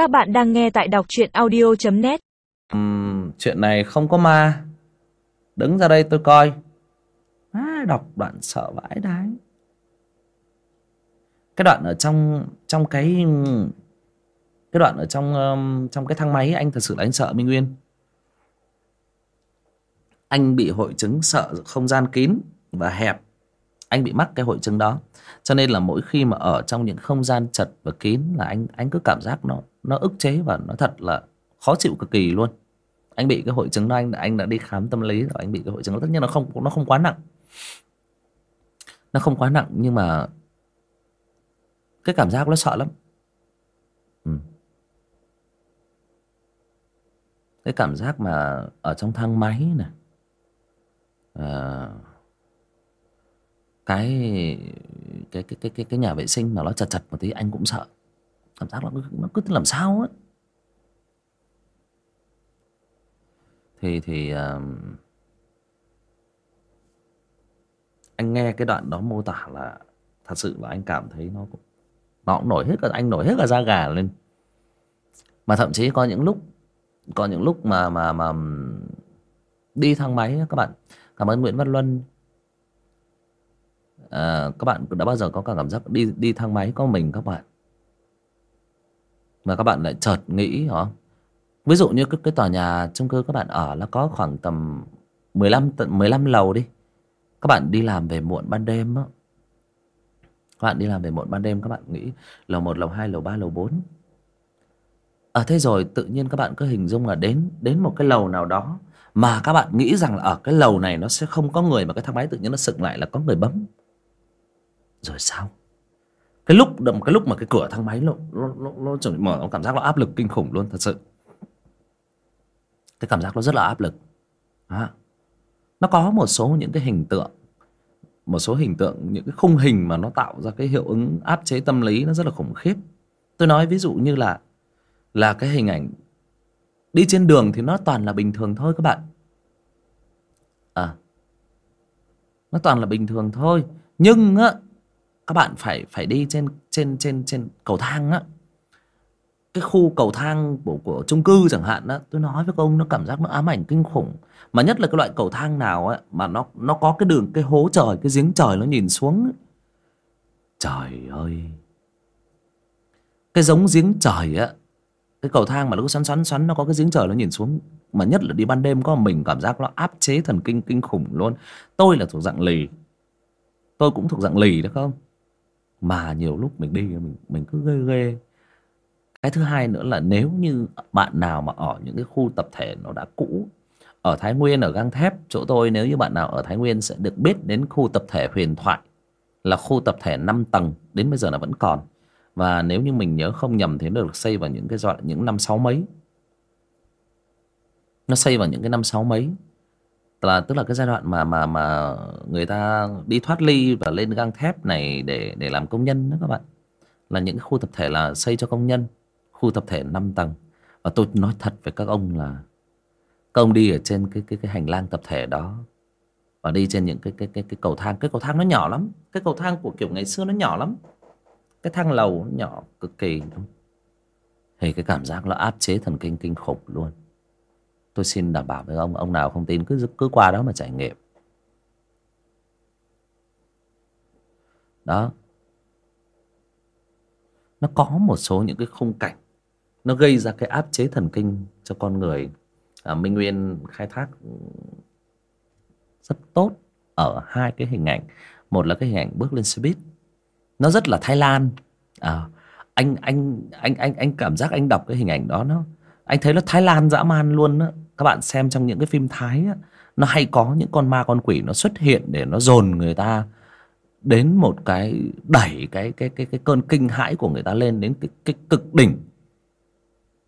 Các bạn đang nghe tại đọc truyện audio.net uhm, chuyện này không có ma. Đứng ra đây tôi coi. À, đọc đoạn sợ vãi đái cái đoạn ở trong trong cái cái đoạn ở trong um, trong cái thang máy anh thật sự là anh sợ minh nguyên anh bị hội chứng sợ không gian kín và hẹp anh bị mắc cái hội chứng đó. Cho nên là mỗi khi mà ở trong những không gian chật và kín là anh anh cứ cảm giác nó nó ức chế và nó thật là khó chịu cực kỳ luôn. Anh bị cái hội chứng đó anh anh đã đi khám tâm lý rồi anh bị cái hội chứng đó. Tất nhiên nó không nó không quá nặng. Nó không quá nặng nhưng mà cái cảm giác nó sợ lắm. Ừ. cái cảm giác mà ở trong thang máy này à, cái cái cái cái cái cái nhà vệ sinh mà nó chật chật một tí anh cũng sợ. Cảm giác nó cứ, nó cứ làm sao á. Thì thì uh, anh nghe cái đoạn đó mô tả là thật sự là anh cảm thấy nó cũng nó cũng nổi hết cả anh nổi hết cả da gà lên. Mà thậm chí có những lúc có những lúc mà mà mà đi thang máy các bạn. Cảm ơn Nguyễn Văn Luân à, các bạn đã bao giờ có cảm giác đi đi thang máy có mình các bạn? Mà các bạn lại chợt nghĩ hả? Ví dụ như cái, cái tòa nhà chung cư các bạn ở nó có khoảng tầm 15 tận 15 lầu đi. Các bạn đi làm về muộn ban đêm á. Các bạn đi làm về muộn ban đêm các bạn nghĩ lầu 1, lầu 2, lầu 3, lầu 4 à thế rồi tự nhiên các bạn cứ hình dung là đến đến một cái lầu nào đó mà các bạn nghĩ rằng là ở cái lầu này nó sẽ không có người mà cái thang máy tự nhiên nó sực lại là có người bấm rồi sao? Cái lúc cái lúc mà cái cửa thang máy nó nó nó, nó chuẩn mở nó cảm giác nó áp lực kinh khủng luôn thật sự. Cái cảm giác nó rất là áp lực. À, nó có một số những cái hình tượng một số hình tượng những cái khung hình mà nó tạo ra cái hiệu ứng áp chế tâm lý nó rất là khủng khiếp. Tôi nói ví dụ như là là cái hình ảnh đi trên đường thì nó toàn là bình thường thôi các bạn. À. Nó toàn là bình thường thôi. Nhưng á các bạn phải phải đi trên trên trên trên cầu thang á. Cái khu cầu thang của của chung cư chẳng hạn á, tôi nói với các ông nó cảm giác nó ám ảnh kinh khủng. Mà nhất là cái loại cầu thang nào á, mà nó nó có cái đường, cái hố trời, cái giếng trời nó nhìn xuống ấy. trời ơi. Cái giống giếng trời á, cái cầu thang mà nó cứ xoắn xoắn xoắn, nó có cái giếng trời nó nhìn xuống. Mà nhất là đi ban đêm có mình cảm giác nó áp chế thần kinh kinh khủng luôn. Tôi là thuộc dạng lì. Tôi cũng thuộc dạng lì đó, không? Mà nhiều lúc mình đi, mình mình cứ ghê ghê. Cái thứ hai nữa là nếu như bạn nào mà ở những cái khu tập thể nó đã cũ, ở Thái Nguyên, ở gang thép, chỗ tôi, nếu như bạn nào ở Thái Nguyên sẽ được biết đến khu tập thể huyền thoại là khu tập thể 5 tầng, đến bây giờ là vẫn còn. Và nếu như mình nhớ không nhầm thì nó được xây vào những cái dọn những năm sáu mấy. Nó xây vào những cái năm sáu mấy là, tức là cái giai đoạn mà mà mà người ta đi thoát ly và lên gang thép này để để làm công nhân đó các bạn. Là những khu tập thể là xây cho công nhân, khu tập thể 5 tầng. Và tôi nói thật với các ông là, các ông đi ở trên cái cái cái hành lang tập thể đó và đi trên những cái cái cái cái cầu thang. Cái cầu thang nó nhỏ lắm. Cái cầu thang của kiểu ngày xưa nó nhỏ lắm. Cái thang lầu nó nhỏ cực kỳ thì cái cảm giác nó áp chế thần kinh kinh khủng luôn tôi xin đảm bảo với ông ông nào không tin cứ cứ qua đó mà trải nghiệm. Đó. Nó có một số những cái khung cảnh nó gây ra cái áp chế thần kinh cho con người. À, minh nguyên khai thác rất tốt ở hai cái hình ảnh. Một là cái hình ảnh bước lên xe buýt. Nó rất là thái lan. À, anh anh anh anh anh cảm giác anh đọc cái hình ảnh đó nó anh thấy nó thái lan dã man luôn đó các bạn xem trong những cái phim thái á nó hay có những con ma con quỷ nó xuất hiện để nó dồn người ta đến một cái đẩy cái cái cái cái cơn kinh hãi của người ta lên đến cái cái cực đỉnh.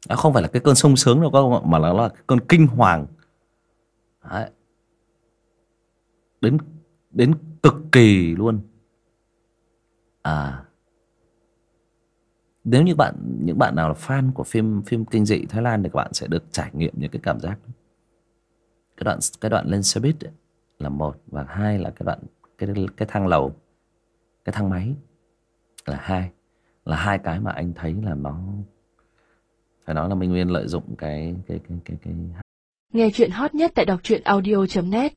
Nó không phải là cái cơn sung sướng đâu các mà là, là cái cơn kinh hoàng. Đấy. đến đến cực kỳ luôn. À nếu như bạn những bạn nào là fan của phim phim kinh dị Thái Lan thì các bạn sẽ được trải nghiệm những cái cảm giác đó. cái đoạn cái đoạn lên xe buýt ấy, là một và hai là cái đoạn cái cái thang lầu cái thang máy là hai là hai cái mà anh thấy là nó phải nói là minh nguyên lợi dụng cái cái cái cái cái Nghe chuyện hot nhất tại đọc truyện audio.net